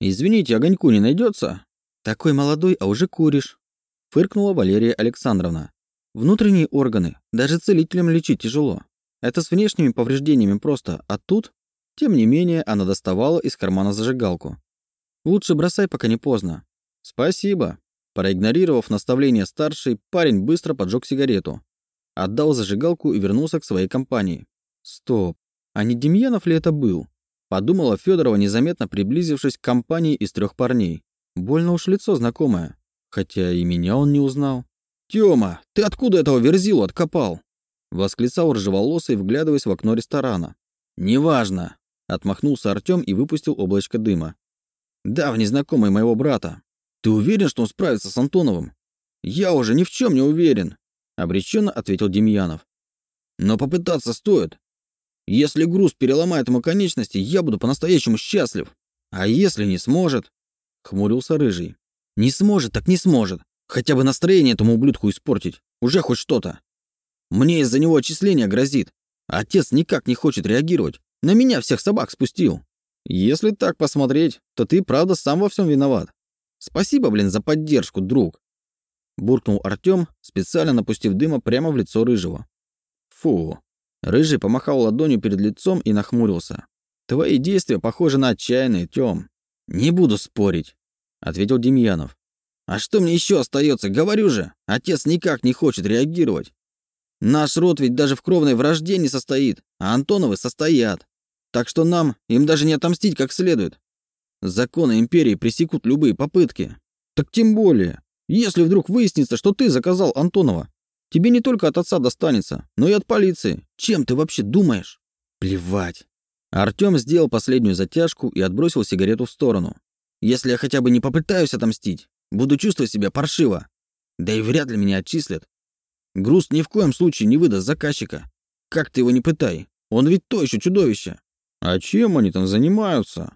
«Извините, огоньку не найдется?» «Такой молодой, а уже куришь», — фыркнула Валерия Александровна. «Внутренние органы, даже целителям лечить тяжело. Это с внешними повреждениями просто, а тут...» Тем не менее, она доставала из кармана зажигалку. «Лучше бросай, пока не поздно». «Спасибо». Проигнорировав наставление старшей, парень быстро поджег сигарету. Отдал зажигалку и вернулся к своей компании. «Стоп, а не Демьянов ли это был?» Подумала Федорова, незаметно приблизившись к компании из трех парней. Больно уж лицо знакомое. Хотя и меня он не узнал. «Тёма, ты откуда этого верзилу откопал?» Восклицал рыжеволосый, вглядываясь в окно ресторана. «Неважно», — отмахнулся Артём и выпустил облачко дыма. «Давний знакомый моего брата. Ты уверен, что он справится с Антоновым?» «Я уже ни в чем не уверен», — обреченно ответил Демьянов. «Но попытаться стоит. Если груз переломает ему конечности, я буду по-настоящему счастлив. А если не сможет?» — хмурился Рыжий. «Не сможет, так не сможет. Хотя бы настроение этому ублюдку испортить. Уже хоть что-то. Мне из-за него отчисление грозит. Отец никак не хочет реагировать. На меня всех собак спустил. Если так посмотреть, то ты правда сам во всем виноват. Спасибо, блин, за поддержку, друг. Буркнул Артем, специально напустив дыма прямо в лицо Рыжего. Фу. Рыжий помахал ладонью перед лицом и нахмурился. Твои действия похожи на отчаянные, Тём. Не буду спорить, ответил Демьянов. А что мне еще остается? Говорю же, отец никак не хочет реагировать. Наш род ведь даже в кровной вражде не состоит, а Антоновы состоят. Так что нам им даже не отомстить как следует. Законы империи пресекут любые попытки. Так тем более, если вдруг выяснится, что ты заказал Антонова, тебе не только от отца достанется, но и от полиции. Чем ты вообще думаешь? Плевать. Артём сделал последнюю затяжку и отбросил сигарету в сторону. Если я хотя бы не попытаюсь отомстить, Буду чувствовать себя паршиво. Да и вряд ли меня отчислят. Груз ни в коем случае не выдаст заказчика. Как ты его не пытай, он ведь то еще чудовище. А чем они там занимаются?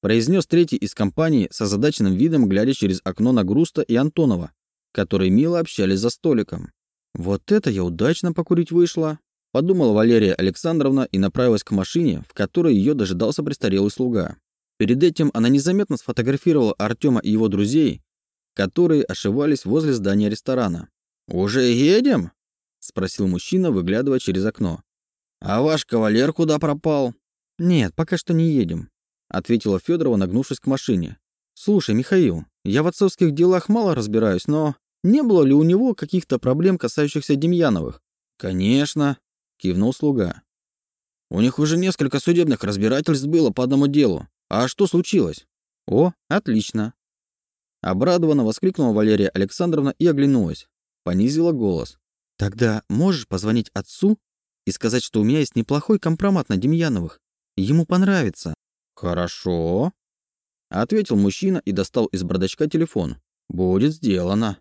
Произнес третий из компании с озадаченным видом, глядя через окно на Груста и Антонова, которые мило общались за столиком. Вот это я удачно покурить вышла. Подумала Валерия Александровна и направилась к машине, в которой ее дожидался престарелый слуга. Перед этим она незаметно сфотографировала Артема и его друзей которые ошивались возле здания ресторана. «Уже едем?» — спросил мужчина, выглядывая через окно. «А ваш кавалер куда пропал?» «Нет, пока что не едем», — ответила Федорова, нагнувшись к машине. «Слушай, Михаил, я в отцовских делах мало разбираюсь, но не было ли у него каких-то проблем, касающихся Демьяновых?» «Конечно», — кивнул слуга. «У них уже несколько судебных разбирательств было по одному делу. А что случилось?» «О, отлично. Обрадованно воскликнула Валерия Александровна и оглянулась. Понизила голос. «Тогда можешь позвонить отцу и сказать, что у меня есть неплохой компромат на Демьяновых. Ему понравится». «Хорошо», — ответил мужчина и достал из бардачка телефон. «Будет сделано».